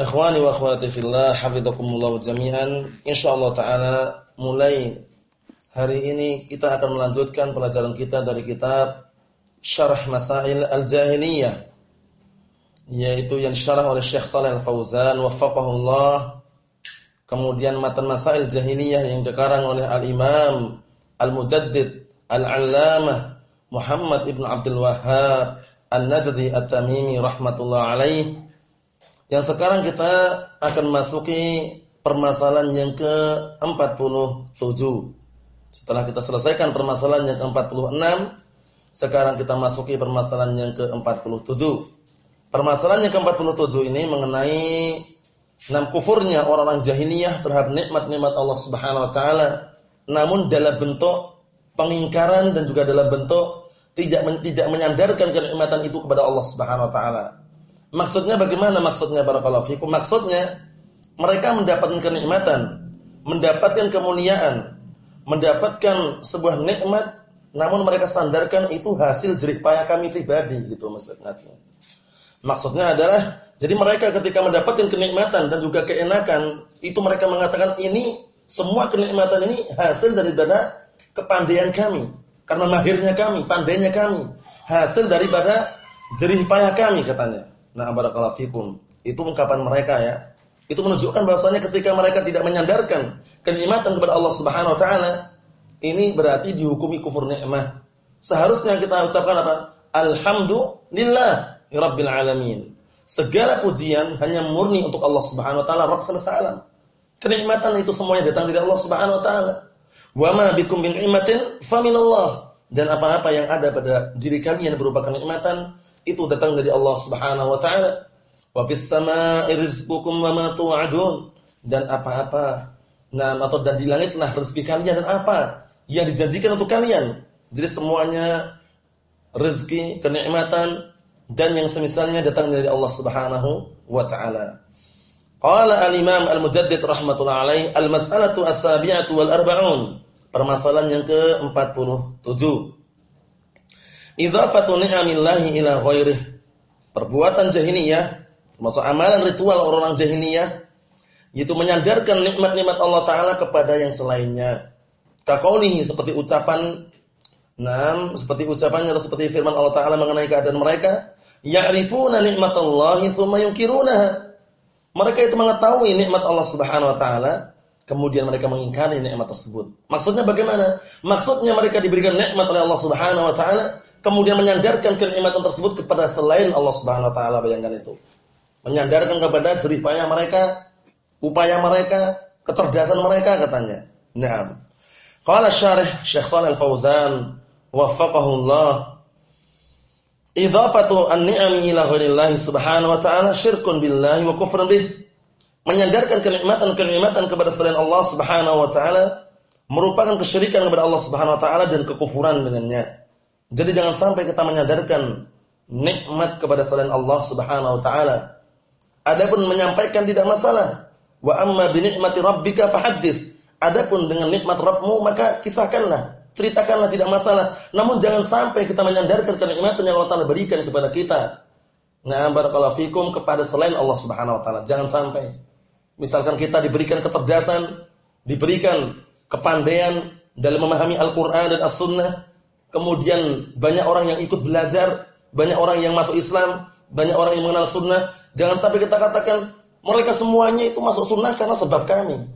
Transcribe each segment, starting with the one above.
Ikhwani wa akhwati fillah, hafizakumullah jami'an. Insyaallah taala mulai hari ini kita akan melanjutkan pelajaran kita dari kitab Syarah Masail Al-Jahiliyah yaitu yang syarah oleh Syekh Shalih Al-Fauzan waffaqahullah. Kemudian matan Masail Jahiliyah yang dikarang oleh Al-Imam Al-Mujaddid Al-Allamah Muhammad Ibn Abdul Wahhab An-Najdi At-Tamimi rahmatullah alaih yang sekarang kita akan masuki permasalahan yang ke-47. Setelah kita selesaikan permasalahan yang ke-46, sekarang kita masuki permasalahan yang ke-47. Permasalahan yang ke-47 ini mengenai enam kufurnya orang-orang jahiliyah terhadap nikmat-nikmat Allah Subhanahu wa taala, namun dalam bentuk pengingkaran dan juga dalam bentuk tidak tidak menyandarkan kenikmatan itu kepada Allah Subhanahu wa taala. Maksudnya bagaimana maksudnya barakallahu fikum? Maksudnya mereka mendapatkan kenikmatan, mendapatkan kemuliaan, mendapatkan sebuah nikmat namun mereka sandarkan itu hasil jerih payah kami pribadi gitu maksudnya. Maksudnya adalah jadi mereka ketika mendapatkan kenikmatan dan juga keenakan itu mereka mengatakan ini semua kenikmatan ini hasil daripada kepandaian kami, karena mahirnya kami, pandainya kami, hasil daripada jerih payah kami katanya. Nah, barakallahu fikum. Itu ungkapan mereka ya. Itu menunjukkan bahwasanya ketika mereka tidak menyandarkan kenikmatan kepada Allah Subhanahu wa taala, ini berarti dihukumi kufur nikmah. Seharusnya kita ucapkan apa? Alhamdulillah rabbil alamin. Segala pujian hanya murni untuk Allah Subhanahu wa taala, Rabb semesta alam. Kenikmatan itu semuanya datang dari Allah Subhanahu wa taala. Wa ma bikum min ni'matin faminallah. Dan apa-apa yang ada pada diri kalian berupa kenikmatan itu datang dari Allah Subhanahu wa taala. Wa fis samaa'i rizqukum wa ma tu'adun. Dan apa-apa nah atau dan di langitlah rezeki kalian dan apa yang dijanjikan untuk kalian. Jadi semuanya rezeki, kenikmatan dan yang semisalnya datang dari Allah Subhanahu wa taala. Qala al-Imam Al-Mujaddid rahimatullah alaih, al-mas'alatu as-sabi'atu wal arba'un. Permasalahan yang ke-47 idhafatu ni'amillahi ila ghairih. Perbuatan jahiliyah, termasuk amalan ritual orang-orang jahiliyah, yaitu menyandarkan nikmat-nikmat Allah taala kepada yang selainnya. Kaqaulihi seperti ucapan Nam, seperti ucapannya atau seperti firman Allah taala mengenai keadaan mereka, ya'rifuna nikmatallahi tsumma yunkirunaha. Mereka itu mengetahui nikmat Allah Subhanahu wa taala, kemudian mereka mengingkari nikmat tersebut. Maksudnya bagaimana? Maksudnya mereka diberikan nikmat oleh Allah Subhanahu wa taala, kemudian menyandarkan kenikmatan tersebut kepada selain Allah Subhanahu wa taala bayangkan itu. Menyandarkan kepada jerih payah mereka, upaya mereka, kecerdasan mereka katanya. Naam. Qala syarih Syekh Shalih Al-Fauzan waffaqahu Allah Idhafatu an-ni'ami ila ghairillahi subhanahu wa ta'ala syirkun billahi wa kufrun bih. Menyandarkan kenikmatan-kenikmatan kepada selain Allah subhanahu wa ta'ala merupakan kesyirikan kepada Allah subhanahu wa ta'ala dan kekufuran dengannya. Jadi jangan sampai kita menyadarkan nikmat kepada selain Allah Subhanahu wa taala. Adapun menyampaikan tidak masalah. Wa amma bi nikmati rabbika fahaddits. Adapun dengan nikmat Rabbmu maka kisahkanlah, ceritakanlah tidak masalah. Namun jangan sampai kita menyandarkan kenikmatan yang Allah Taala berikan kepada kita. Nah, barakallahu fikum kepada selain Allah Subhanahu wa taala. Jangan sampai. Misalkan kita diberikan kecerdasan, diberikan kepandaian dalam memahami Al-Qur'an dan As-Sunnah, kemudian banyak orang yang ikut belajar, banyak orang yang masuk Islam, banyak orang yang mengenal sunnah, jangan sampai kita katakan mereka semuanya itu masuk sunnah karena sebab kami.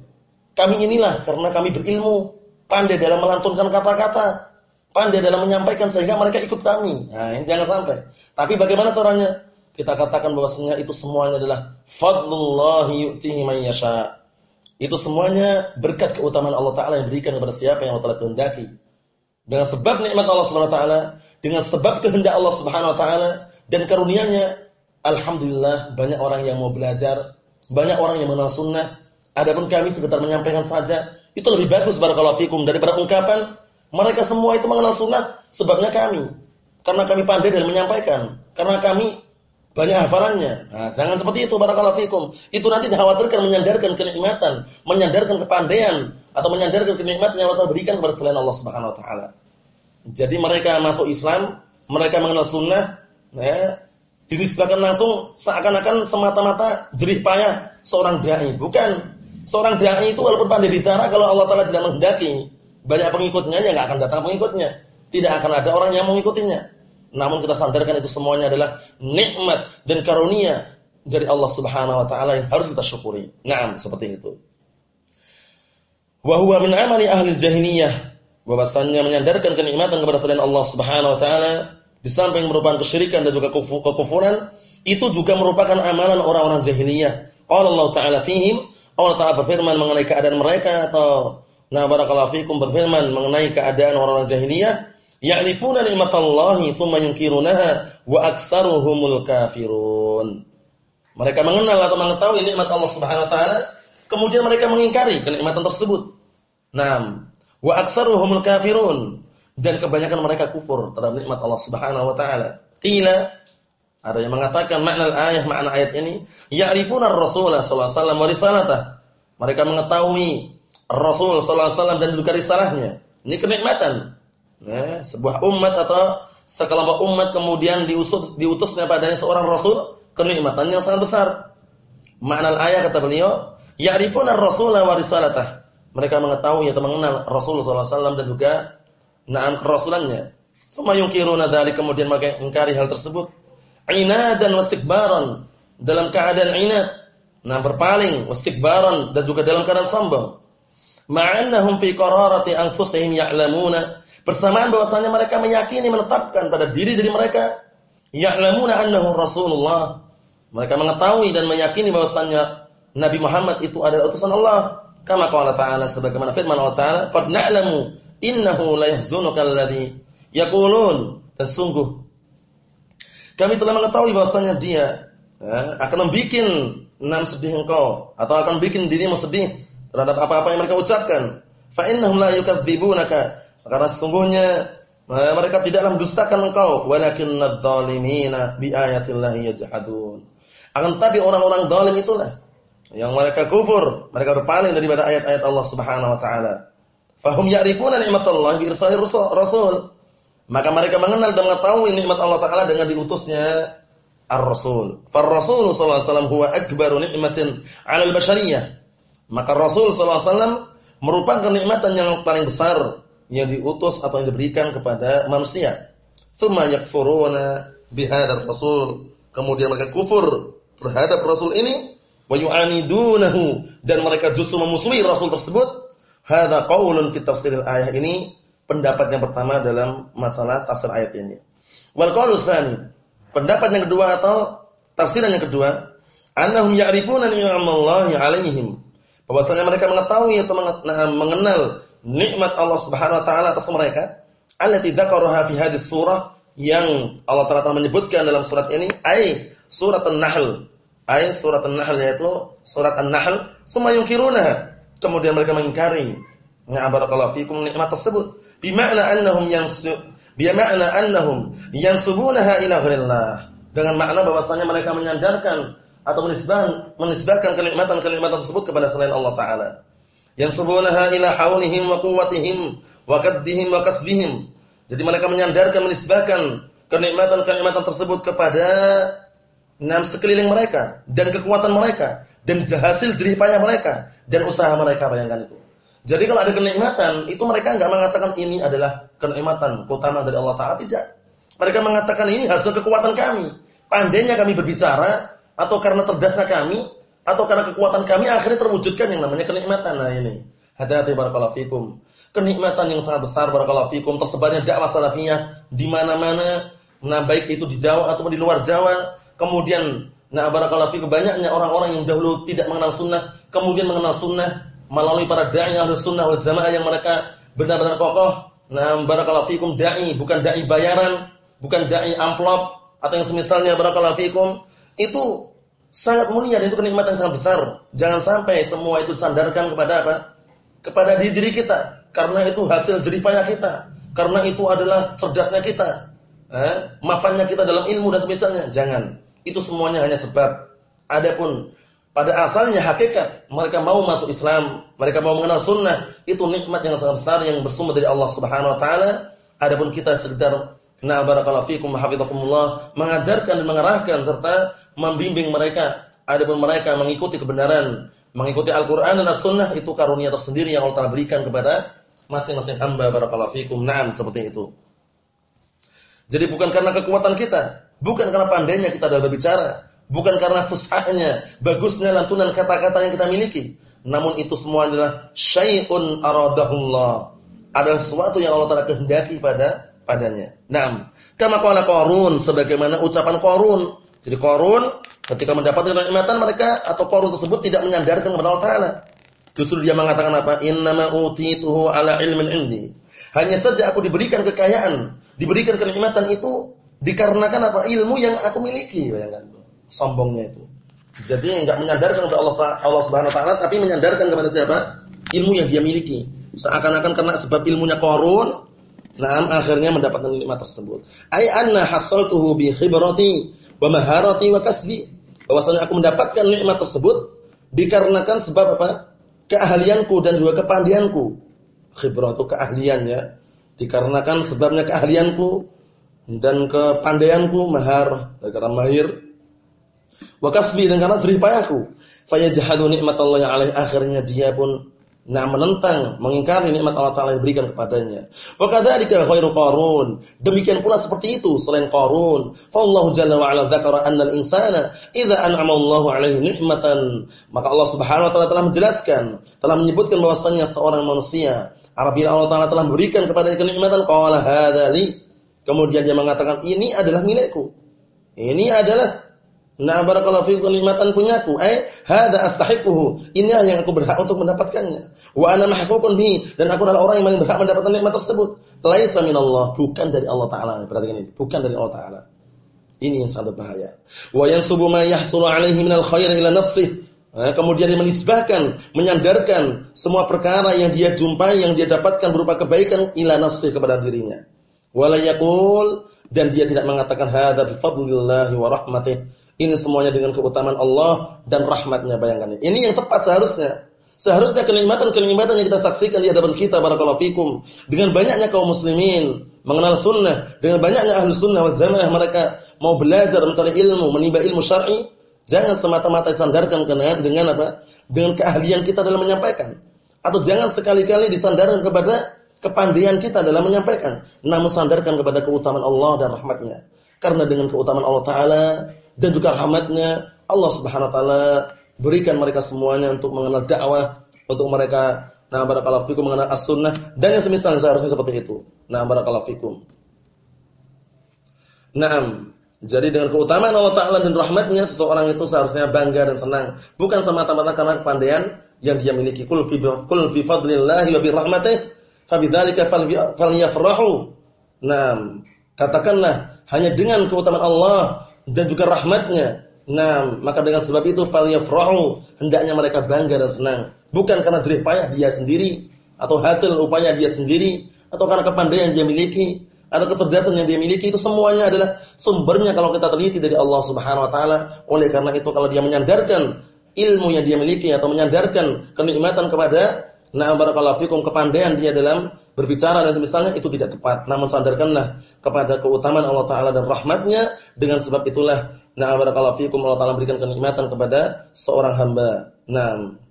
Kami inilah karena kami berilmu, pandai dalam melantunkan kata-kata, pandai dalam menyampaikan sehingga mereka ikut kami. Nah, ini jangan sampai. Tapi bagaimana caranya? Kita katakan bahwasanya itu semuanya adalah fadlullah yu'tihi man yasha. Itu semuanya berkat keutamaan Allah taala yang berikan kepada siapa yang Allah taala kehendaki. Dengan sebab nikmat Allah Subhanahu wa taala, dengan sebab kehendak Allah Subhanahu wa taala dan karunia-Nya, alhamdulillah banyak orang yang mau belajar, banyak orang yang mengenal sunnah, Adapun kami sekedar menyampaikan saja, itu lebih bagus barakallahu fikum daripada ungkapan mereka semua itu mengenal sunnah sebabnya kami. Karena kami pandai dalam menyampaikan. Karena kami banyak hafalannya. Nah, jangan seperti itu barakallahu fikum. Itu nanti dikhawatirkan menyandarkan kenikmatan, menyandarkan kepandaian atau menyandarkan kenikmatan yang Allah berikan kepada selain Allah Subhanahu wa taala. Jadi mereka masuk Islam, mereka mengenal sunnah, ya, dinisbahkan langsung seakan-akan semata-mata jerih payah seorang dai. Bukan. Seorang dai itu walaupun pandai bicara kalau Allah taala tidak menghendaki banyak pengikutnya ya nggak akan datang pengikutnya. Tidak akan ada orang yang mengikutinya. Namun kita sandarkan itu semuanya adalah nikmat dan karunia dari Allah Subhanahu wa taala yang harus kita syukuri. Naam, seperti itu. Wa huwa min amali ahli jahiliyah. Bahwasannya menyandarkan kenikmatan kepada selain Allah Subhanahu wa taala di samping merupakan kesyirikan dan juga kekufuran, itu juga merupakan amalan orang-orang jahiliyah. Qala Allah taala fihim, Allah taala berfirman mengenai keadaan mereka atau Nah, barakallahu fikum berfirman mengenai keadaan orang-orang jahiliyah, Ya'rifuna ni'matallahi tsumma yunkirunaha wa aktsaruhumul kafirun. Mereka mengenal atau mengetahui nikmat Allah Subhanahu wa taala, kemudian mereka mengingkari kenikmatan tersebut. Naam, wa aktsaruhumul kafirun dan kebanyakan mereka kufur terhadap nikmat Allah Subhanahu wa taala. Qila ada yang mengatakan makna ayat makna ayat ini, ya'rifuna ar-rasul sallallahu alaihi wasallam wa. Mereka mengetahui Rasul sallallahu alaihi wasallam dan juga risalahnya. Ini kenikmatan ya, sebuah umat atau sekelompok umat kemudian diutus diutusnya padanya seorang rasul kenikmatan yang sangat besar. Makna ayat kata beliau, ya'rifuna ar-rasula wa risalatah. Mereka mengetahui atau mengenal Rasul sallallahu alaihi wasallam dan juga na'am kerasulannya. Suma yunkiruna dzalik kemudian mereka ingkari hal tersebut. Inadan wastikbaran dalam keadaan inat, nah berpaling, wastikbaran dan juga dalam keadaan sombong. Ma'annahum fi qararati anfusihim ya'lamuna Bersamaan bahwasanya mereka meyakini menetapkan pada diri diri mereka ya'lamuna annahu Rasulullah. Mereka mengetahui dan meyakini bahwasanya Nabi Muhammad itu adalah utusan Allah. Kama qala ta'ala sebagaimana firman Allah Ta'ala, "Qad na'lamu innahu la yahzunuka alladhi yaqulun." Dan sungguh kami telah mengetahui bahwasanya dia ya, akan membuat enam sedih engkau atau akan bikin dirimu sedih terhadap apa-apa yang mereka ucapkan. Fa innahum la yukadzibunaka karena sesungguhnya eh, mereka tidaklah mendustakan engkau, walakinnadh dhalimina biayatillahi yajhadun. Akan tapi orang-orang zalim itulah yang mereka kufur, mereka berpaling daripada ayat-ayat Allah Subhanahu wa taala. Fahum ya'rifuna ni'matallahi bi irsali rasul. Maka mereka mengenal dan mengetahui nikmat Allah taala dengan diutusnya ar-rasul. Far-rasul sallallahu alaihi wasallam huwa akbaru ni'matin 'alal bashariyah. Maka Rasul sallallahu alaihi wasallam merupakan kenikmatan yang paling besar yang diutus atau yang diberikan kepada manusia. Tsumma yakfuruna bihadzal rasul. Kemudian mereka kufur terhadap rasul ini wa yu'anidunahu dan mereka justru memusuhi rasul tersebut. Hadza qaulun fi tafsiril ayat ini pendapat yang pertama dalam masalah tafsir ayat ini. Wal qaulu tsani, pendapat yang kedua atau tafsiran yang kedua, annahum ya'rifuna ni'matallahi 'alaihim. Bahwasanya mereka mengetahui atau mengenal nikmat Allah Subhanahu wa taala atas mereka allati dzakaraha fi hadis surah yang Allah Taala menyebutkan dalam surat ini ai surat An-Nahl ai surat An-Nahl yaitu surat An-Nahl summa yunkirunaha kemudian mereka mengingkari. Ya barakallahu fikum nikmat tersebut. Bimakna annahum yansu bimakna annahum yansubunaha ila ghairillah dengan makna bahwasanya mereka menyandarkan atau menisbahkan menisbahkan kenikmatan-kenikmatan tersebut kepada selain Allah taala. Yansubunaha ila haulihim wa quwwatihim wa kaddihim wa kasbihim. Jadi mereka menyandarkan menisbahkan kenikmatan-kenikmatan tersebut kepada enam sekeliling mereka dan kekuatan mereka dan hasil jerih payah mereka dan usaha mereka bayangkan itu. Jadi kalau ada kenikmatan, itu mereka enggak mengatakan ini adalah kenikmatan utama dari Allah Taala tidak. Mereka mengatakan ini hasil kekuatan kami. Pandainya kami berbicara atau karena cerdasnya kami atau karena kekuatan kami akhirnya terwujudkan yang namanya kenikmatan. Nah ini. Hati-hati barakallahu fikum. Kenikmatan yang sangat besar barakallahu fikum tersebarnya dakwah salafiyah di mana-mana. Nah baik itu di Jawa ataupun di luar Jawa. Kemudian nah barakallahu fikum banyaknya orang-orang yang dahulu tidak mengenal sunnah kemudian mengenal sunnah melalui para dai ahli sunnah wal jamaah yang mereka benar-benar kokoh. Nah barakallahu fikum dai bukan dai bayaran, bukan dai amplop atau yang semisalnya barakallahu fikum itu sangat mulia dan itu kenikmatan yang sangat besar. Jangan sampai semua itu sandarkan kepada apa? Kepada diri, kita. Karena itu hasil jeripaya kita. Karena itu adalah cerdasnya kita. Eh, mapannya kita dalam ilmu dan semisalnya. Jangan. Itu semuanya hanya sebab. Adapun pada asalnya hakikat mereka mau masuk Islam, mereka mau mengenal sunnah, itu nikmat yang sangat besar yang bersumber dari Allah Subhanahu wa taala. Adapun kita sekedar na barakallahu fikum hafizakumullah mengajarkan dan mengarahkan serta membimbing mereka. Adapun mereka mengikuti kebenaran, mengikuti Al-Qur'an dan As-Sunnah itu karunia tersendiri yang Allah Taala berikan kepada masing-masing hamba barakallahu fikum. Naam seperti itu. Jadi bukan karena kekuatan kita, bukan karena pandainya kita dalam berbicara, bukan karena fusahnya, bagusnya lantunan kata-kata yang kita miliki. Namun itu semua adalah syai'un aradahullah. Adalah sesuatu yang Allah Taala kehendaki pada padanya. Naam. Kama qala Qarun sebagaimana ucapan Qarun. Jadi Qarun ketika mendapatkan kenikmatan mereka atau Qarun tersebut tidak menyandarkan kepada Allah Taala. Justru dia mengatakan apa? Innama utituhu ala ilmin indi. Hanya saja aku diberikan kekayaan diberikan kenikmatan itu dikarenakan apa? Ilmu yang aku miliki, bayangkan. Sombongnya itu. Jadi enggak menyandarkan kepada Allah Allah Subhanahu wa taala tapi menyandarkan kepada siapa? Ilmu yang dia miliki. Seakan-akan karena sebab ilmunya Qarun, nah akhirnya mendapatkan nikmat tersebut. Ai anna hasaltuhu bi khibrati wa maharati wa kasbi. Bahwasanya aku mendapatkan nikmat tersebut dikarenakan sebab apa? keahlianku dan juga kepandaianku. Khibrah itu keahlian ya dikarenakan sebabnya keahlianku dan kepandaianku mahar karena mahir. Wa kasbi dan karena jerih payahku fayajhadu nikmatallahi alaihi akhirnya dia pun nah menentang mengingkari nikmat Allah taala yang diberikan kepadanya. Wa kadzalika khairu qarun. Demikian pula seperti itu selain qarun. Fa Allah jalla wa ala dzakara anna al-insana idza an'ama Allahu alaihi nikmatan. Maka Allah Subhanahu wa taala telah menjelaskan telah menyebutkan bahwasanya seorang manusia Apabila Allah Taala telah memberikan kepada kenikmatan, qala hadali. Kemudian dia mengatakan, ini adalah milikku. Ini adalah Nah barakallahu fi kenikmatan punyaku. Eh, hada astahiquhu. Inilah yang aku berhak untuk mendapatkannya. Wa ana mahququn dan aku adalah orang yang paling berhak mendapatkan nikmat tersebut. Laisa minallah, bukan dari Allah taala. Perhatikan ini, bukan dari Allah taala. Ini yang sangat bahaya. Wa yansubu ma yahsulu alaihi minal khair ila nafsihi Nah, kemudian dia menisbahkan, menyandarkan semua perkara yang dia jumpai, yang dia dapatkan berupa kebaikan ila nafsi kepada dirinya. Dan dia tidak mengatakan hadza bi wa rahmatih. Ini semuanya dengan keutamaan Allah dan rahmatnya bayangkan ini. Yang tepat seharusnya. Seharusnya kenikmatan-kenikmatan yang kita saksikan di hadapan kita barakallahu fikum dengan banyaknya kaum muslimin mengenal sunnah, dengan banyaknya ahli sunnah wal jamaah mereka mau belajar mencari ilmu, menimba ilmu syar'i, Jangan semata-mata sandarkan dengan dengan apa? Dengan keahlian kita dalam menyampaikan. Atau jangan sekali-kali disandarkan kepada kepandaian kita dalam menyampaikan, namun sandarkan kepada keutamaan Allah dan rahmatnya. Karena dengan keutamaan Allah Taala dan juga rahmatnya, Allah Subhanahu Wa Taala berikan mereka semuanya untuk mengenal dakwah, untuk mereka nah barakallahu fikum mengenal as-sunnah dan yang semisal seharusnya seperti itu. Nah barakallahu fikum. Naam. Jadi dengan keutamaan Allah Ta'ala dan rahmatnya seseorang itu seharusnya bangga dan senang. Bukan semata-mata karena kepandaian yang dia miliki. Kul fi, kul fi fadlillahi wa birahmatih. Fabidhalika falyafrahu. Nah, katakanlah hanya dengan keutamaan Allah dan juga rahmatnya. Nah, maka dengan sebab itu falyafrahu. Hendaknya mereka bangga dan senang. Bukan karena jerih payah dia sendiri. Atau hasil upaya dia sendiri. Atau karena kepandaian dia miliki atau kecerdasan yang dia miliki itu semuanya adalah sumbernya kalau kita teliti dari Allah Subhanahu wa taala. Oleh karena itu kalau dia menyandarkan ilmu yang dia miliki atau menyandarkan kenikmatan kepada na'am barakallahu fikum kepandaian dia dalam berbicara dan semisalnya itu tidak tepat. Namun sandarkanlah kepada keutamaan Allah taala dan rahmatnya dengan sebab itulah na'am barakallahu fikum Allah taala berikan kenikmatan kepada seorang hamba. Naam.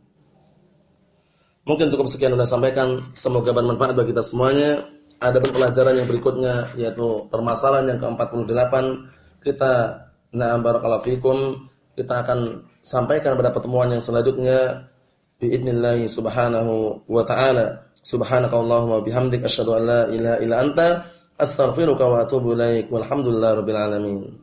Mungkin cukup sekian sudah sampaikan. Semoga bermanfaat bagi kita semuanya. Ada pelajaran yang berikutnya yaitu permasalahan yang ke-48 kita na'am barakallahu fikum kita akan sampaikan pada pertemuan yang selanjutnya biidznillah subhanahu wa ta'ala. Subhanakallahumma bihamdik asyhadu an la ilaha illa anta astaghfiruka wa atubu ilaik. Walhamdulillahi rabbil alamin